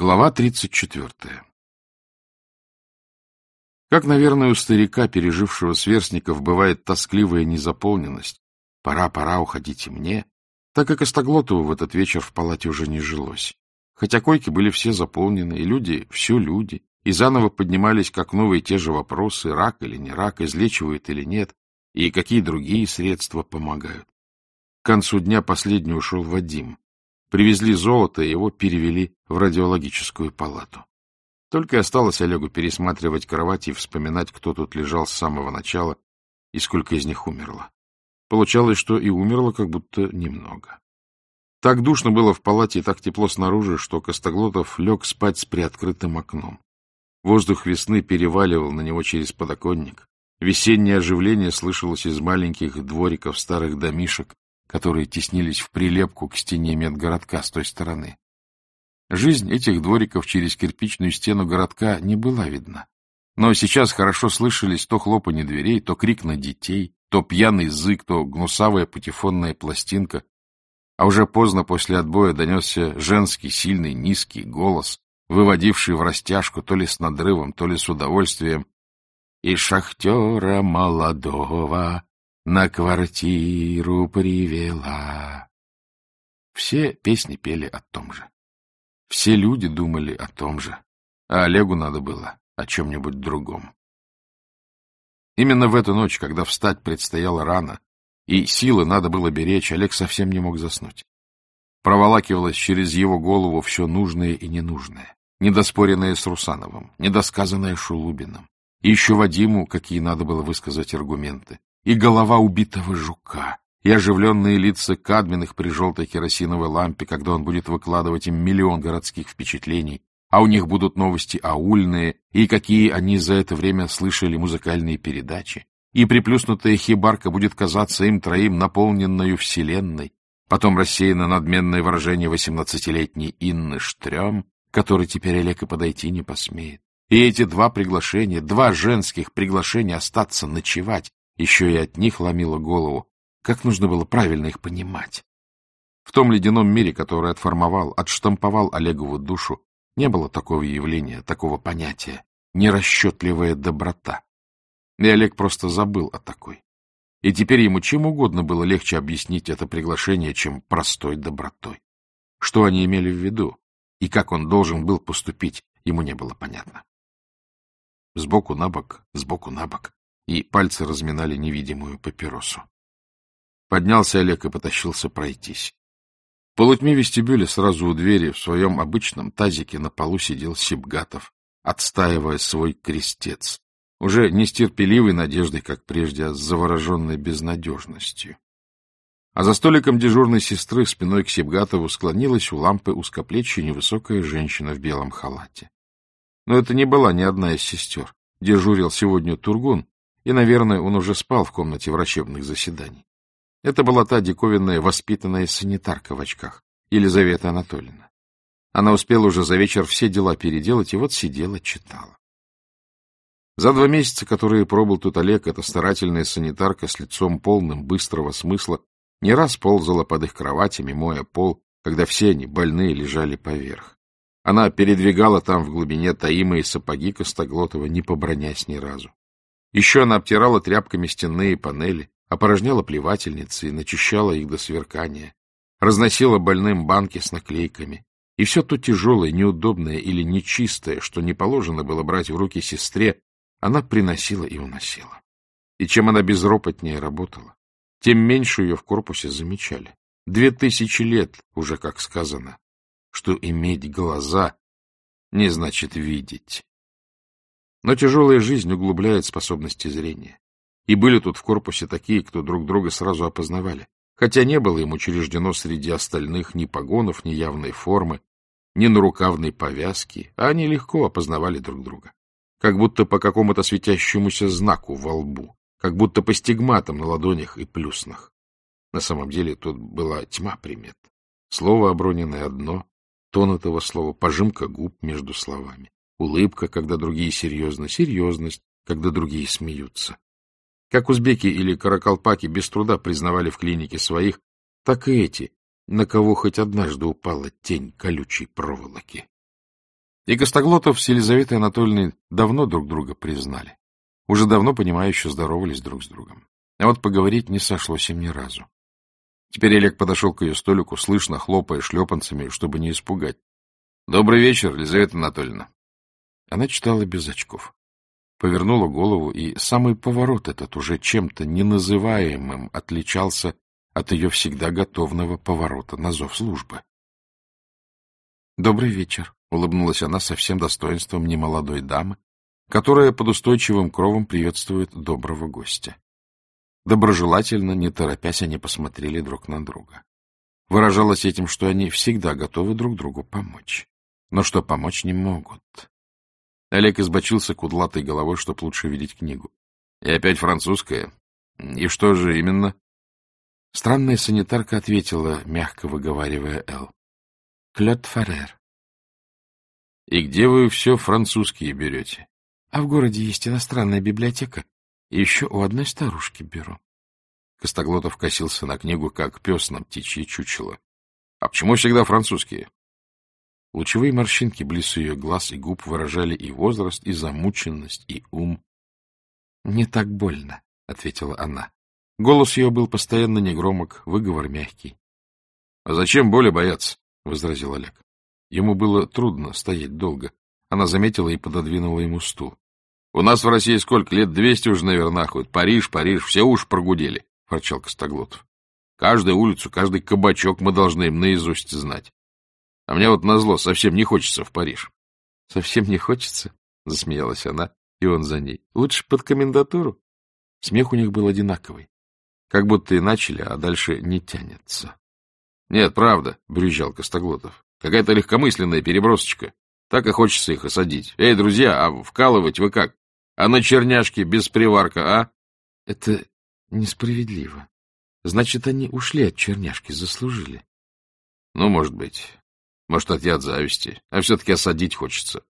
Глава 34. Как, наверное, у старика, пережившего сверстников, бывает тоскливая незаполненность, «пора, пора, уходите мне», так как Костоглотову в этот вечер в палате уже не жилось. Хотя койки были все заполнены, и люди, все люди, и заново поднимались как новые те же вопросы, рак или не рак, излечивают или нет, и какие другие средства помогают. К концу дня последний ушел Вадим, Привезли золото, и его перевели в радиологическую палату. Только и осталось Олегу пересматривать кровати и вспоминать, кто тут лежал с самого начала и сколько из них умерло. Получалось, что и умерло как будто немного. Так душно было в палате и так тепло снаружи, что Костоглотов лег спать с приоткрытым окном. Воздух весны переваливал на него через подоконник. Весеннее оживление слышалось из маленьких двориков старых домишек, которые теснились в прилепку к стене медгородка с той стороны. Жизнь этих двориков через кирпичную стену городка не была видна. Но сейчас хорошо слышались то хлопанье дверей, то крик на детей, то пьяный зык, то гнусавая патефонная пластинка. А уже поздно после отбоя донесся женский, сильный, низкий голос, выводивший в растяжку то ли с надрывом, то ли с удовольствием. «И шахтера молодого на квартиру привела. Все песни пели о том же. Все люди думали о том же, а Олегу надо было о чем-нибудь другом. Именно в эту ночь, когда встать предстояло рано, и силы надо было беречь, Олег совсем не мог заснуть. Проволакивалось через его голову все нужное и ненужное, недоспоренное с Русановым, недосказанное Шулубиным, и еще Вадиму, какие надо было высказать аргументы, и голова убитого жука, и оживленные лица Кадминых при желтой керосиновой лампе, когда он будет выкладывать им миллион городских впечатлений, а у них будут новости аульные, и какие они за это время слышали музыкальные передачи, и приплюснутая хибарка будет казаться им троим наполненную вселенной, потом рассеяно надменное выражение восемнадцатилетней Инны Штрем, который теперь Олег и подойти не посмеет. И эти два приглашения, два женских приглашения остаться ночевать, еще и от них ломило голову. Как нужно было правильно их понимать? В том ледяном мире, который отформовал, отштамповал Олегову душу, не было такого явления, такого понятия — нерасчетливая доброта. И Олег просто забыл о такой. И теперь ему чем угодно было легче объяснить это приглашение, чем простой добротой. Что они имели в виду и как он должен был поступить, ему не было понятно. Сбоку на бок, сбоку на бок и пальцы разминали невидимую папиросу. Поднялся Олег и потащился пройтись. В полутьме вестибюля сразу у двери в своем обычном тазике на полу сидел Сибгатов, отстаивая свой крестец, уже не с терпеливой надеждой, как прежде, а с завороженной безнадежностью. А за столиком дежурной сестры спиной к Сибгатову склонилась у лампы узкоплечья невысокая женщина в белом халате. Но это не была ни одна из сестер. Дежурил сегодня Тургун, и, наверное, он уже спал в комнате врачебных заседаний. Это была та диковинная воспитанная санитарка в очках, Елизавета Анатольевна. Она успела уже за вечер все дела переделать, и вот сидела, читала. За два месяца, которые пробыл тут Олег, эта старательная санитарка с лицом полным быстрого смысла не раз ползала под их кроватями, моя пол, когда все они, больные, лежали поверх. Она передвигала там в глубине таимые сапоги Костоглотова, не побронясь ни разу. Еще она обтирала тряпками стенные панели, опорожняла плевательницы и начищала их до сверкания, разносила больным банки с наклейками. И все то тяжелое, неудобное или нечистое, что не положено было брать в руки сестре, она приносила и уносила. И чем она безропотнее работала, тем меньше ее в корпусе замечали. Две тысячи лет, уже как сказано, что иметь глаза не значит видеть. Но тяжелая жизнь углубляет способности зрения. И были тут в корпусе такие, кто друг друга сразу опознавали, хотя не было им учреждено среди остальных ни погонов, ни явной формы, ни нарукавной повязки, а они легко опознавали друг друга. Как будто по какому-то светящемуся знаку во лбу, как будто по стигматам на ладонях и плюснах. На самом деле тут была тьма примет. Слово оброненное одно, тон этого слова, пожимка губ между словами. Улыбка, когда другие серьезно, серьезность, когда другие смеются. Как узбеки или каракалпаки без труда признавали в клинике своих, так и эти, на кого хоть однажды упала тень колючей проволоки. И Костоглотов с Елизаветой Анатольевной давно друг друга признали. Уже давно понимающе здоровались друг с другом. А вот поговорить не сошлось им ни разу. Теперь Олег подошел к ее столику, слышно хлопая шлепанцами, чтобы не испугать. — Добрый вечер, Елизавета Анатольевна. Она читала без очков. Повернула голову, и самый поворот этот уже чем-то неназываемым отличался от ее всегда готовного поворота на зов службы. — Добрый вечер, — улыбнулась она со всем достоинством немолодой дамы, которая под устойчивым кровом приветствует доброго гостя. Доброжелательно, не торопясь, они посмотрели друг на друга. Выражалось этим, что они всегда готовы друг другу помочь, но что помочь не могут. Олег избочился кудлатой головой, чтобы лучше видеть книгу. — И опять французская? И что же именно? Странная санитарка ответила, мягко выговаривая «Эл». — Клёд Фарер. — И где вы все французские берете? — А в городе есть иностранная библиотека. И еще у одной старушки беру. Костоглотов косился на книгу, как пес на птичье чучело. — А почему всегда французские? Лучевые морщинки близ ее глаз и губ выражали и возраст, и замученность, и ум. — Не так больно, — ответила она. Голос ее был постоянно негромок, выговор мягкий. — А зачем боли бояться? — возразил Олег. Ему было трудно стоять долго. Она заметила и пододвинула ему стул. — У нас в России сколько лет? Двести уже, наверное, ходят. Париж, Париж, все уж прогудели, — ворчал Костоглотов. — Каждую улицу, каждый кабачок мы должны им наизусть знать. А мне вот назло совсем не хочется в Париж. — Совсем не хочется? — засмеялась она, и он за ней. — Лучше под комендатуру. Смех у них был одинаковый. Как будто и начали, а дальше не тянется. — Нет, правда, — брюзжал Костоглотов. — Какая-то легкомысленная перебросочка. Так и хочется их осадить. Эй, друзья, а вкалывать вы как? А на черняшке без приварка, а? — Это несправедливо. Значит, они ушли от черняшки, заслужили. — Ну, может быть. Может, от яд зависти. А все-таки осадить хочется.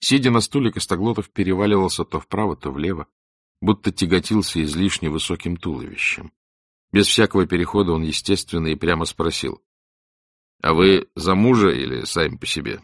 Сидя на стуле, Костоглотов переваливался то вправо, то влево, будто тяготился излишне высоким туловищем. Без всякого перехода он естественно и прямо спросил. — А вы за мужа или сами по себе?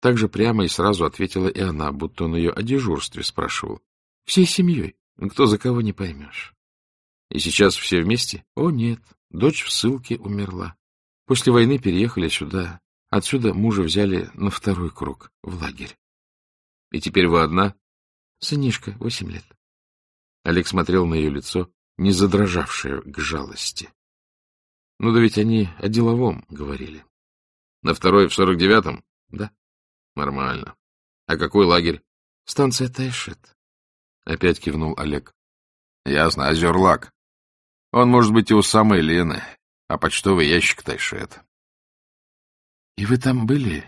Так же прямо и сразу ответила и она, будто он ее о дежурстве спрашивал. — Всей семьей. Кто за кого не поймешь. — И сейчас все вместе? — О, нет. Дочь в ссылке умерла. После войны переехали сюда. Отсюда мужа взяли на второй круг, в лагерь. — И теперь вы одна? — Сынишка, восемь лет. Олег смотрел на ее лицо, не задрожавшее к жалости. — Ну да ведь они о деловом говорили. — На второй в сорок девятом? — Да. — Нормально. — А какой лагерь? — Станция Тайшет. Опять кивнул Олег. — Ясно, Озерлак. Он может быть и у самой Лены а почтовый ящик Тайшет. — И вы там были?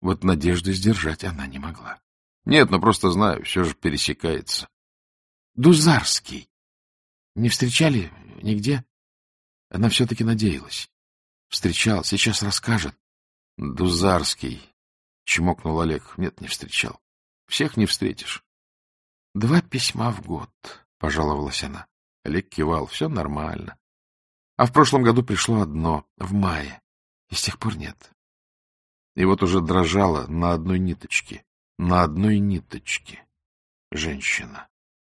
Вот надежды сдержать она не могла. — Нет, ну просто знаю, все же пересекается. — Дузарский. Не встречали нигде? Она все-таки надеялась. Встречал, сейчас расскажет. — Дузарский, — чмокнул Олег. — Нет, не встречал. Всех не встретишь. — Два письма в год, — пожаловалась она. Олег кивал. — Все нормально. А в прошлом году пришло одно, в мае, и с тех пор нет. И вот уже дрожала на одной ниточке, на одной ниточке женщина.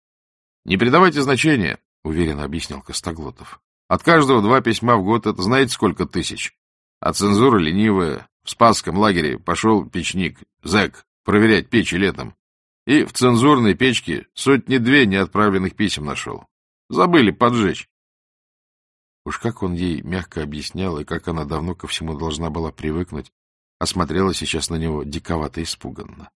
— Не придавайте значения, — уверенно объяснил Костоглотов. — От каждого два письма в год — это знаете сколько тысяч? А цензура ленивая. В Спасском лагере пошел печник, зэк, проверять печи летом. И в цензурной печке сотни-две неотправленных писем нашел. Забыли поджечь. Уж как он ей мягко объяснял, и как она давно ко всему должна была привыкнуть, осмотрела сейчас на него диковато испуганно.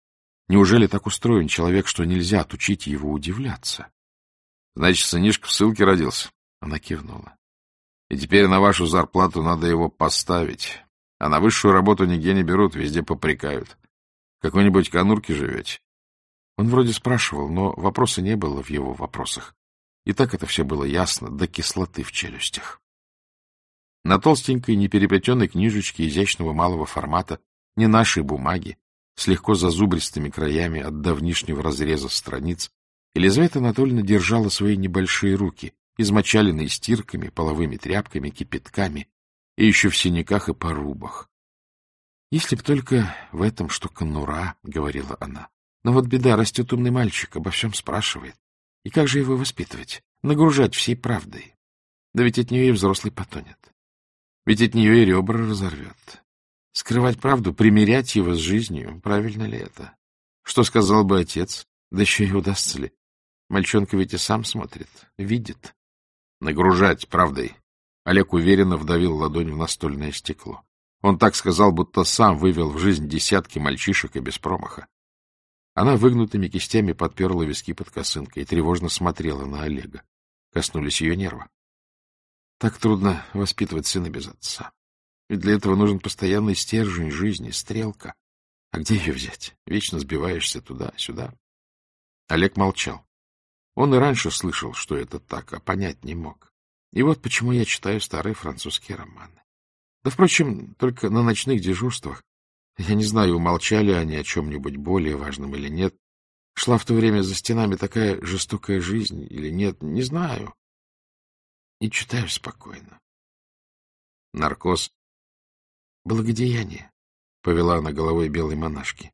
Неужели так устроен человек, что нельзя отучить его удивляться? — Значит, сынишка в ссылке родился? Она кивнула. — И теперь на вашу зарплату надо его поставить. А на высшую работу нигде не берут, везде попрекают. В какой-нибудь конурке живете? Он вроде спрашивал, но вопроса не было в его вопросах. И так это все было ясно, до кислоты в челюстях. На толстенькой, непереплетенной книжечке изящного малого формата, не нашей бумаги, с легко зазубристыми краями от давнишнего разреза страниц, Елизавета Анатольевна держала свои небольшие руки, измочаленные стирками, половыми тряпками, кипятками и еще в синяках и порубах. Если б только в этом что конура, — говорила она. Но вот беда, растет умный мальчик, обо всем спрашивает. И как же его воспитывать? Нагружать всей правдой? Да ведь от нее и взрослый потонет. Ведь от нее и ребра разорвет. Скрывать правду, примирять его с жизнью, правильно ли это? Что сказал бы отец? Да еще и удастся ли? Мальчонка ведь и сам смотрит, видит. Нагружать правдой. Олег уверенно вдавил ладонь в настольное стекло. Он так сказал, будто сам вывел в жизнь десятки мальчишек и без промаха. Она выгнутыми кистями подперла виски под косынкой и тревожно смотрела на Олега. Коснулись ее нерва. Так трудно воспитывать сына без отца. Ведь для этого нужен постоянный стержень жизни, стрелка. А где ее взять? Вечно сбиваешься туда-сюда. Олег молчал. Он и раньше слышал, что это так, а понять не мог. И вот почему я читаю старые французские романы. Да, впрочем, только на ночных дежурствах. Я не знаю, умолчали они о чем-нибудь более важном или нет. Шла в то время за стенами такая жестокая жизнь или нет, не знаю и читаю спокойно. Наркоз. Благодеяние, — повела она головой белой монашки.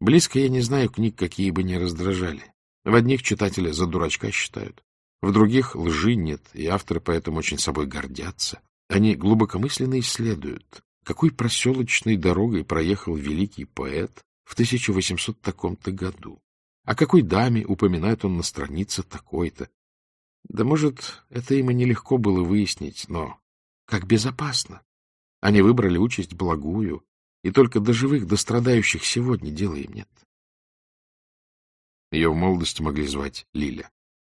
Близко я не знаю книг, какие бы ни раздражали. В одних читатели за дурачка считают, в других лжи нет, и авторы поэтому очень собой гордятся. Они глубокомысленно исследуют, какой проселочной дорогой проехал великий поэт в 1800 таком-то году, о какой даме упоминает он на странице такой-то, да, может, это им и нелегко было выяснить, но как безопасно. Они выбрали участь благую, и только до живых, до страдающих сегодня дела им нет. Ее в молодости могли звать Лиля.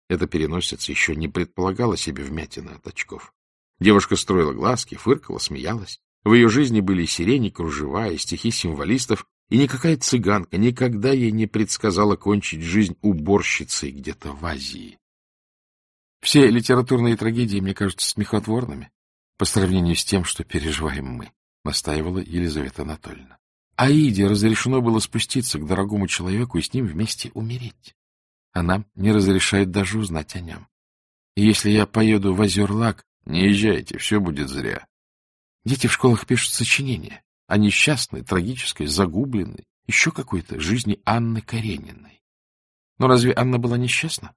Эта переносица еще не предполагала себе вмятины от очков. Девушка строила глазки, фыркала, смеялась. В ее жизни были сирени, кружева, и стихи символистов, и никакая цыганка никогда ей не предсказала кончить жизнь уборщицей где-то в Азии. Все литературные трагедии мне кажутся смехотворными по сравнению с тем, что переживаем мы, — настаивала Елизавета Анатольевна. Аиде разрешено было спуститься к дорогому человеку и с ним вместе умереть. А нам не разрешают даже узнать о нем. И если я поеду в Озерлак... Не езжайте, все будет зря. Дети в школах пишут сочинения о несчастной, трагической, загубленной, еще какой-то жизни Анны Карениной. Но разве Анна была несчастна?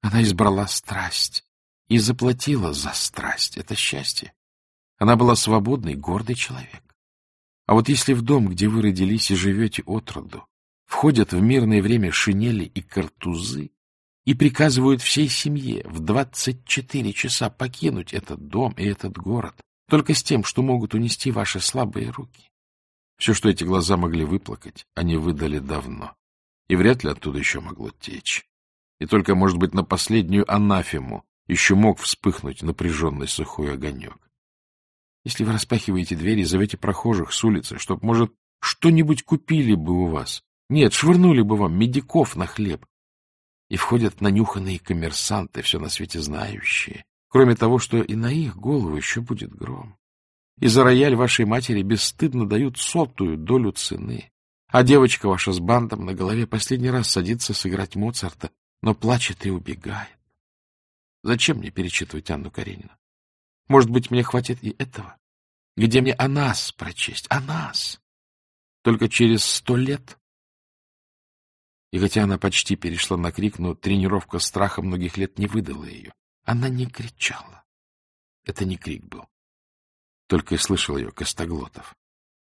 Она избрала страсть и заплатила за страсть. Это счастье. Она была свободный, гордый человек. А вот если в дом, где вы родились и живете от роду, входят в мирное время шинели и картузы и приказывают всей семье в 24 часа покинуть этот дом и этот город, только с тем, что могут унести ваши слабые руки. Все, что эти глаза могли выплакать, они выдали давно, и вряд ли оттуда еще могло течь и только, может быть, на последнюю анафему еще мог вспыхнуть напряженный сухой огонек. Если вы распахиваете двери, зовете прохожих с улицы, чтоб, может, что-нибудь купили бы у вас. Нет, швырнули бы вам медиков на хлеб. И входят нанюханные коммерсанты, все на свете знающие, кроме того, что и на их голову еще будет гром. И за рояль вашей матери бесстыдно дают сотую долю цены. А девочка ваша с бантом на голове последний раз садится сыграть Моцарта но плачет и убегает. Зачем мне перечитывать Анну Каренину? Может быть, мне хватит и этого? Где мне о нас прочесть? О нас! Только через сто лет? И хотя она почти перешла на крик, но тренировка страха многих лет не выдала ее. Она не кричала. Это не крик был. Только и слышал ее Костоглотов.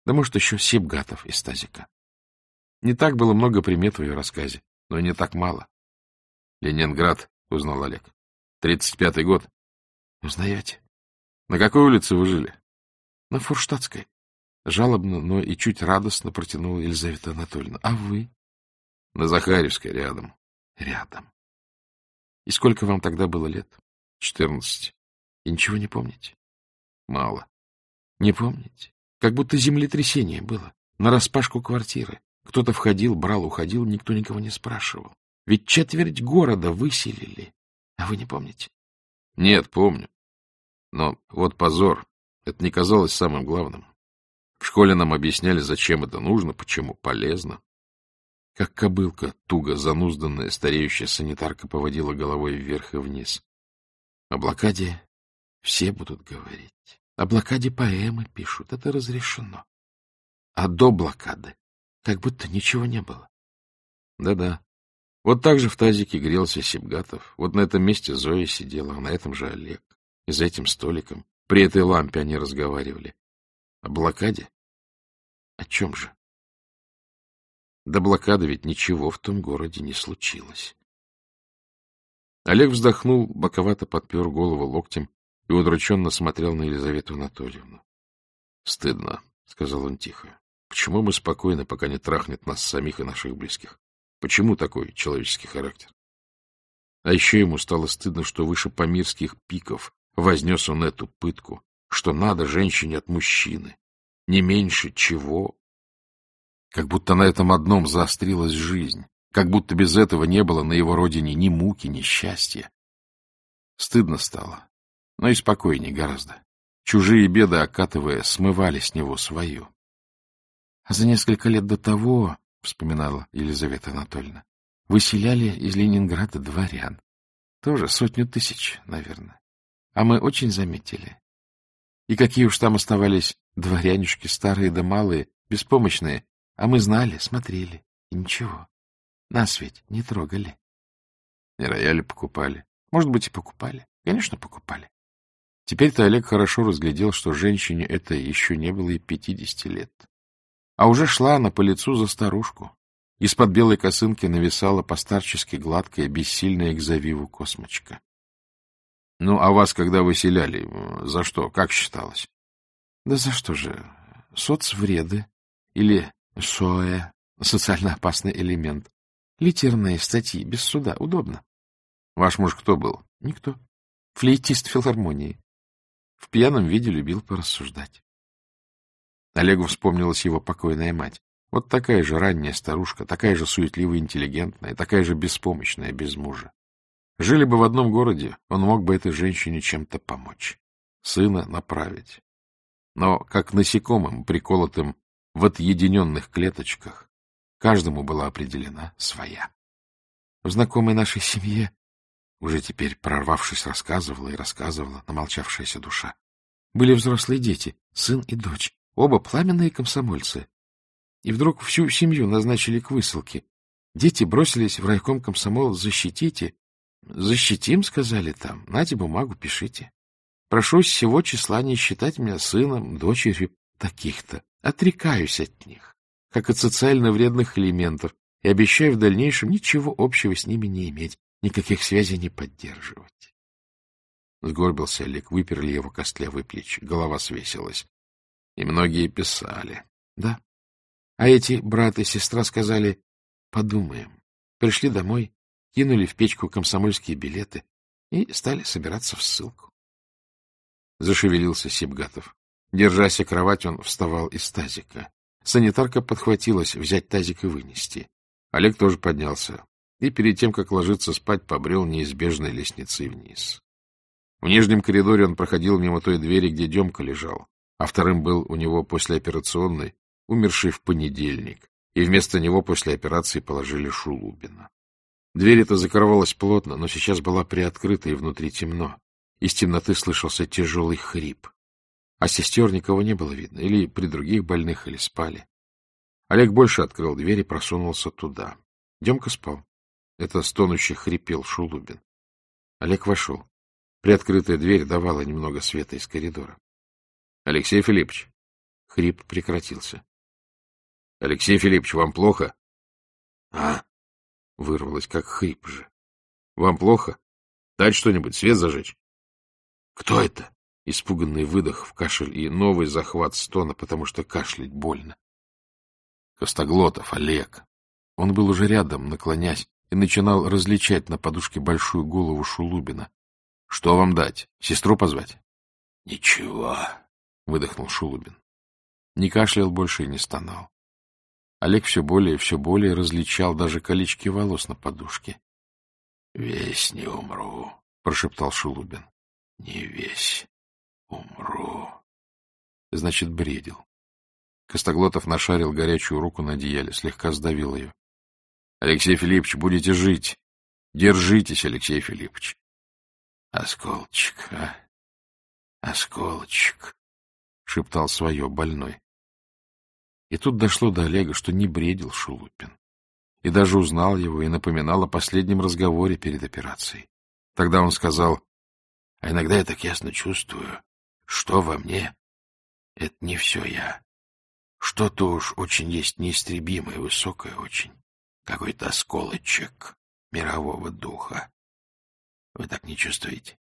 Да, может, еще Сибгатов из Тазика. Не так было много примет в ее рассказе, но и не так мало. — Ленинград, — узнал Олег. — Тридцать пятый год. — Узнаете? — На какой улице вы жили? — На Фурштадтской. Жалобно, но и чуть радостно протянула Елизавета Анатольевна. — А вы? — На Захаревской, рядом. — Рядом. — И сколько вам тогда было лет? — Четырнадцать. — И ничего не помните? — Мало. — Не помните? Как будто землетрясение было. На распашку квартиры. Кто-то входил, брал, уходил, никто никого не спрашивал. Ведь четверть города выселили. А вы не помните? Нет, помню. Но вот позор. Это не казалось самым главным. В школе нам объясняли, зачем это нужно, почему полезно. Как кобылка, туго занузданная стареющая санитарка поводила головой вверх и вниз. О блокаде все будут говорить. О блокаде поэмы пишут. Это разрешено. А до блокады как будто ничего не было. Да-да. Вот так же в тазике грелся Сибгатов. Вот на этом месте Зоя сидела, а на этом же Олег. И за этим столиком. При этой лампе они разговаривали. О блокаде? О чем же? До блокады ведь ничего в том городе не случилось. Олег вздохнул, боковато подпер голову локтем и удрученно смотрел на Елизавету Анатольевну. — Стыдно, — сказал он тихо. — Почему мы спокойны, пока не трахнет нас самих и наших близких? Почему такой человеческий характер? А еще ему стало стыдно, что выше памирских пиков вознес он эту пытку, что надо женщине от мужчины, не меньше чего. Как будто на этом одном заострилась жизнь, как будто без этого не было на его родине ни муки, ни счастья. Стыдно стало, но и спокойнее гораздо. Чужие беды, окатывая, смывали с него свою. А за несколько лет до того, — вспоминала Елизавета Анатольевна, — выселяли из Ленинграда дворян. Тоже сотню тысяч, наверное. А мы очень заметили. И какие уж там оставались дворянюшки, старые да малые, беспомощные, а мы знали, смотрели, и ничего. Нас ведь не трогали. И рояли покупали. Может быть, и покупали. Конечно, покупали. Теперь-то Олег хорошо разглядел, что женщине это еще не было и пятидесяти лет. А уже шла она по лицу за старушку. Из-под белой косынки нависала постарчески гладкая, бессильная к завиву космочка. — Ну, а вас, когда выселяли, за что? Как считалось? — Да за что же? Соцвреды или СОЭ, социально опасный элемент. Литерные статьи, без суда, удобно. Ваш муж кто был? Никто. Флейтист филармонии. В пьяном виде любил порассуждать. Олегу вспомнилась его покойная мать. Вот такая же ранняя старушка, такая же суетливо интеллигентная, такая же беспомощная без мужа. Жили бы в одном городе, он мог бы этой женщине чем-то помочь, сына направить. Но как насекомым, приколотым в отъединенных клеточках, каждому была определена своя. В знакомой нашей семье уже теперь, прорвавшись, рассказывала и рассказывала намолчавшаяся душа. Были взрослые дети, сын и дочь, оба пламенные комсомольцы. И вдруг всю семью назначили к высылке. Дети бросились в райком комсомол «Защитите». «Защитим», — сказали там. «Нате бумагу, пишите. Прошу с всего числа не считать меня сыном, дочерью таких-то. Отрекаюсь от них, как от социально вредных элементов, и обещаю в дальнейшем ничего общего с ними не иметь, никаких связей не поддерживать. Сгорбился Олег, выперли его костлявые плечи, голова свесилась. И многие писали. Да. А эти брат и сестра сказали, подумаем. Пришли домой, кинули в печку комсомольские билеты и стали собираться в ссылку. Зашевелился Сибгатов. Держась о кровать, он вставал из тазика. Санитарка подхватилась взять тазик и вынести. Олег тоже поднялся и перед тем, как ложиться спать, побрел неизбежной лестницей вниз. В нижнем коридоре он проходил мимо той двери, где Демка лежал, а вторым был у него послеоперационный, умерший в понедельник, и вместо него после операции положили Шулубина. Дверь эта закрывалась плотно, но сейчас была приоткрыта и внутри темно. Из темноты слышался тяжелый хрип. А сестер никого не было видно, или при других больных, или спали. Олег больше открыл дверь и просунулся туда. Демка спал. Это стонущий хрипел Шулубин. Олег вошел. Приоткрытая дверь давала немного света из коридора. — Алексей Филиппович. Хрип прекратился. — Алексей Филиппович, вам плохо? — А? — вырвалось, как хрип же. — Вам плохо? Дать что-нибудь, свет зажечь? — Кто это? Испуганный выдох в кашель и новый захват стона, потому что кашлять больно. Костоглотов Олег. Он был уже рядом, наклонясь, и начинал различать на подушке большую голову Шулубина. — Что вам дать? Сестру позвать? — Ничего, — выдохнул Шулубин. Не кашлял больше и не стонал. Олег все более и все более различал даже колечки волос на подушке. — Весь не умру, — прошептал Шулубин. — Не весь умру. Значит, бредил. Костоглотов нашарил горячую руку на одеяле, слегка сдавил ее. — Алексей Филиппович, будете жить. Держитесь, Алексей Филиппович. — Осколочек, а? Осколочек, — шептал свое больной. И тут дошло до Олега, что не бредил Шулупин. И даже узнал его и напоминал о последнем разговоре перед операцией. Тогда он сказал, а иногда я так ясно чувствую, что во мне — это не все я. Что-то уж очень есть неистребимое, высокое очень. Какой-то осколочек мирового духа. Вы так не чувствуете?